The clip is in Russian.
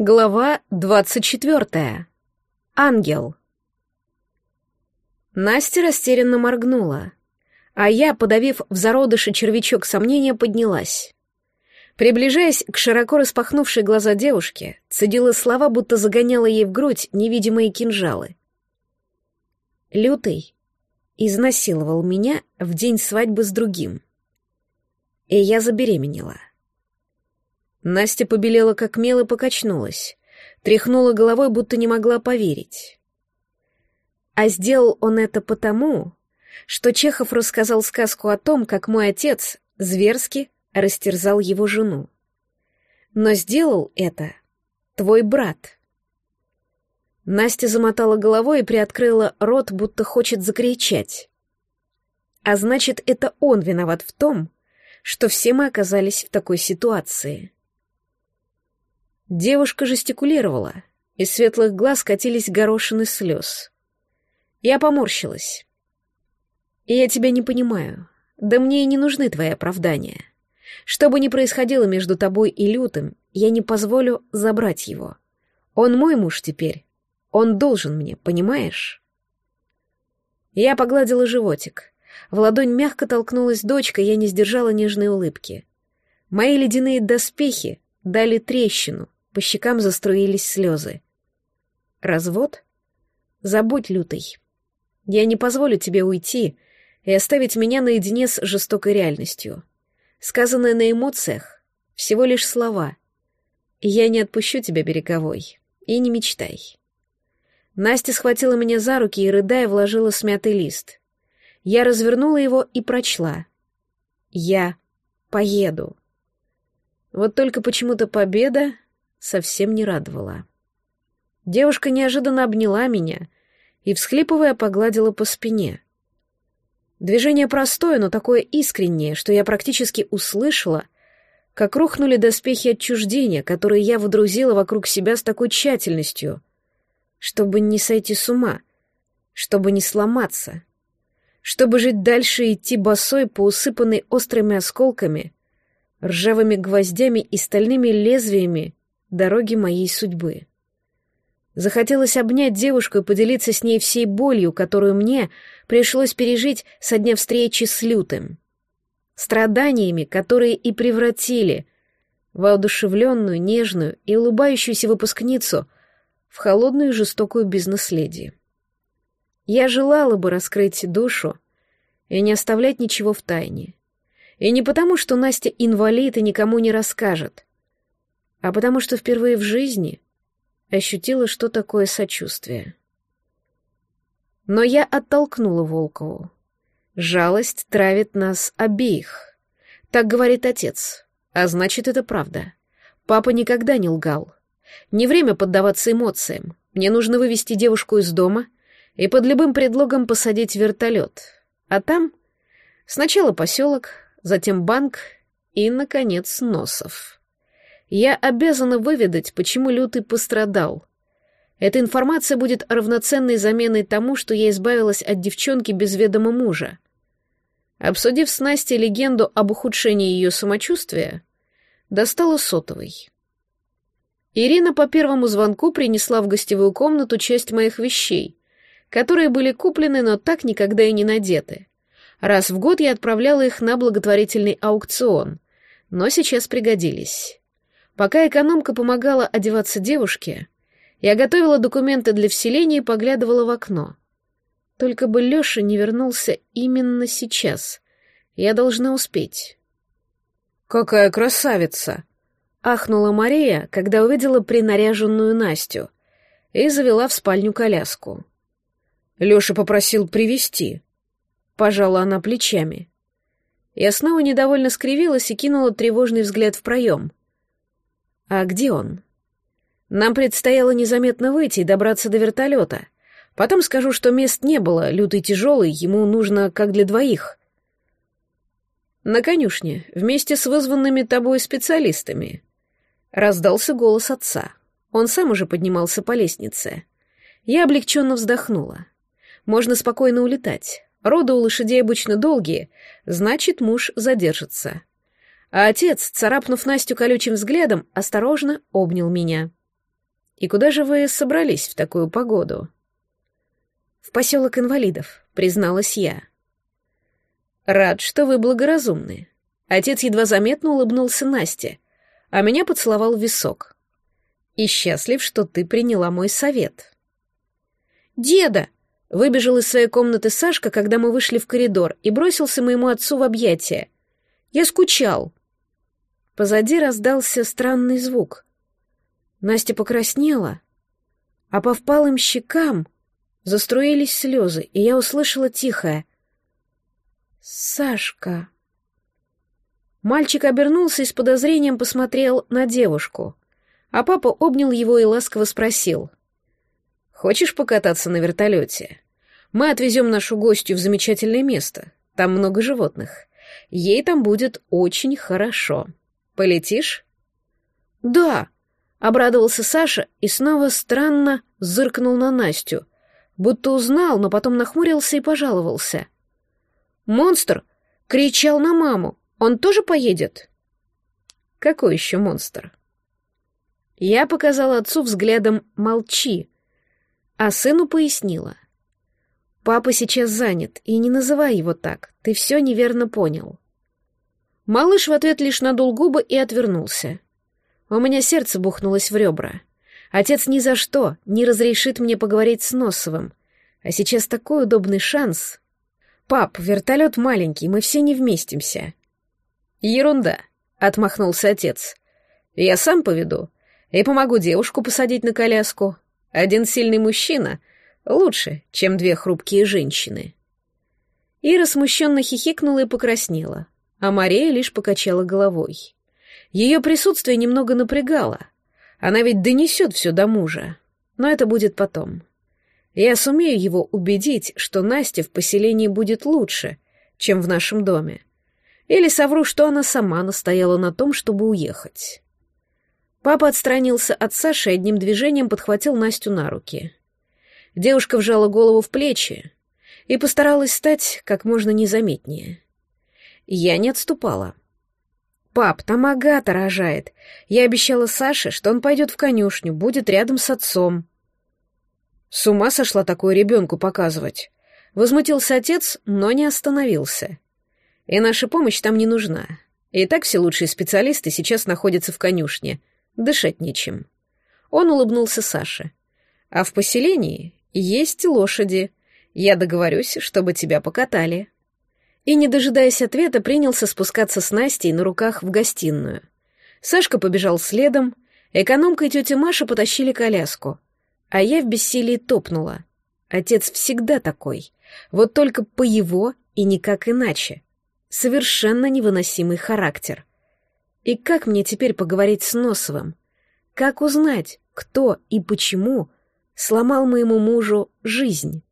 Глава двадцать четвертая. Ангел. Настя растерянно моргнула, а я, подавив в зародыше червячок сомнения, поднялась. Приближаясь к широко распахнувшей глаза девушки, цедила слова, будто загоняла ей в грудь невидимые кинжалы. Лютый изнасиловал меня в день свадьбы с другим. И я забеременела. Настя побелела как мел и покачнулась. Тряхнула головой, будто не могла поверить. А сделал он это потому, что Чехов рассказал сказку о том, как мой отец зверски растерзал его жену. Но сделал это твой брат. Настя замотала головой и приоткрыла рот, будто хочет закричать. А значит, это он виноват в том, что все мы оказались в такой ситуации. Девушка жестикулировала, из светлых глаз катились горошины слез. Я поморщилась. «Я тебя не понимаю. Да мне и не нужны твои оправдания. Что бы ни происходило между тобой и Лютым, я не позволю забрать его. Он мой муж теперь. Он должен мне, понимаешь?» Я погладила животик. В ладонь мягко толкнулась дочка, я не сдержала нежной улыбки. Мои ледяные доспехи дали трещину, по щекам заструились слезы. Развод? Забудь, лютый. Я не позволю тебе уйти и оставить меня наедине с жестокой реальностью. Сказанное на эмоциях — всего лишь слова. Я не отпущу тебя береговой. И не мечтай. Настя схватила меня за руки и, рыдая, вложила смятый лист. Я развернула его и прочла. «Я поеду». Вот только почему-то победа совсем не радовала. Девушка неожиданно обняла меня и, всхлипывая, погладила по спине. Движение простое, но такое искреннее, что я практически услышала, как рухнули доспехи отчуждения, которые я водрузила вокруг себя с такой тщательностью, чтобы не сойти с ума, чтобы не сломаться, чтобы жить дальше и идти босой по усыпанной острыми осколками, ржавыми гвоздями и стальными лезвиями дороги моей судьбы. Захотелось обнять девушку и поделиться с ней всей болью, которую мне пришлось пережить со дня встречи с Лютым. Страданиями, которые и превратили воодушевленную, нежную и улыбающуюся выпускницу в холодную и жестокую бизнес-леди. Я желала бы раскрыть душу и не оставлять ничего в тайне. И не потому, что Настя инвалид и никому не расскажет, а потому что впервые в жизни ощутила, что такое сочувствие. Но я оттолкнула Волкову. Жалость травит нас обеих. Так говорит отец. А значит, это правда. Папа никогда не лгал. Не время поддаваться эмоциям. Мне нужно вывести девушку из дома и под любым предлогом посадить вертолет. А там сначала поселок, затем банк и, наконец, Носов. Я обязана выведать, почему Лютый пострадал. Эта информация будет равноценной заменой тому, что я избавилась от девчонки без ведома мужа. Обсудив с Настей легенду об ухудшении ее самочувствия, достала сотовый. Ирина по первому звонку принесла в гостевую комнату часть моих вещей, которые были куплены, но так никогда и не надеты. Раз в год я отправляла их на благотворительный аукцион, но сейчас пригодились. Пока экономка помогала одеваться девушке, я готовила документы для вселения и поглядывала в окно. Только бы Лёша не вернулся именно сейчас. Я должна успеть. «Какая красавица!» — ахнула Мария, когда увидела принаряженную Настю, и завела в спальню коляску. Лёша попросил привести. Пожала она плечами. Я снова недовольно скривилась и кинула тревожный взгляд в проем. А где он? Нам предстояло незаметно выйти и добраться до вертолета. Потом скажу, что мест не было, лютый тяжелый, ему нужно как для двоих. На конюшне, вместе с вызванными тобой специалистами. Раздался голос отца. Он сам уже поднимался по лестнице. Я облегченно вздохнула. Можно спокойно улетать. Роды у лошадей обычно долгие, значит, муж задержится а отец, царапнув Настю колючим взглядом, осторожно обнял меня. И куда же вы собрались в такую погоду?» «В поселок инвалидов», — призналась я. «Рад, что вы благоразумны». Отец едва заметно улыбнулся Насте, а меня поцеловал в висок. «И счастлив, что ты приняла мой совет». «Деда!» — выбежал из своей комнаты Сашка, когда мы вышли в коридор, и бросился моему отцу в объятия. «Я скучал». Позади раздался странный звук. Настя покраснела, а по впалым щекам заструились слезы, и я услышала тихое «Сашка». Мальчик обернулся и с подозрением посмотрел на девушку, а папа обнял его и ласково спросил. «Хочешь покататься на вертолете? Мы отвезем нашу гостью в замечательное место. Там много животных. Ей там будет очень хорошо». Полетишь?» «Да», — обрадовался Саша и снова странно зыркнул на Настю, будто узнал, но потом нахмурился и пожаловался. «Монстр!» — кричал на маму. «Он тоже поедет?» «Какой еще монстр?» Я показала отцу взглядом «молчи», а сыну пояснила. «Папа сейчас занят, и не называй его так, ты все неверно понял». Малыш в ответ лишь надул губы и отвернулся. У меня сердце бухнулось в ребра. Отец ни за что не разрешит мне поговорить с Носовым. А сейчас такой удобный шанс. «Пап, вертолет маленький, мы все не вместимся». «Ерунда», — отмахнулся отец. «Я сам поведу и помогу девушку посадить на коляску. Один сильный мужчина лучше, чем две хрупкие женщины». Ира смущенно хихикнула и покраснела а Мария лишь покачала головой. Ее присутствие немного напрягало. Она ведь донесет все до мужа. Но это будет потом. Я сумею его убедить, что Настя в поселении будет лучше, чем в нашем доме. Или совру, что она сама настояла на том, чтобы уехать. Папа отстранился от Саши и одним движением подхватил Настю на руки. Девушка вжала голову в плечи и постаралась стать как можно незаметнее. Я не отступала. «Пап, там Агата рожает. Я обещала Саше, что он пойдет в конюшню, будет рядом с отцом». «С ума сошла такое ребенку показывать?» Возмутился отец, но не остановился. «И наша помощь там не нужна. И так все лучшие специалисты сейчас находятся в конюшне. Дышать нечем». Он улыбнулся Саше. «А в поселении есть лошади. Я договорюсь, чтобы тебя покатали» и, не дожидаясь ответа, принялся спускаться с Настей на руках в гостиную. Сашка побежал следом, экономка и тетя Маша потащили коляску, а я в бессилии топнула. Отец всегда такой, вот только по его и никак иначе. Совершенно невыносимый характер. И как мне теперь поговорить с Носовым? Как узнать, кто и почему сломал моему мужу жизнь?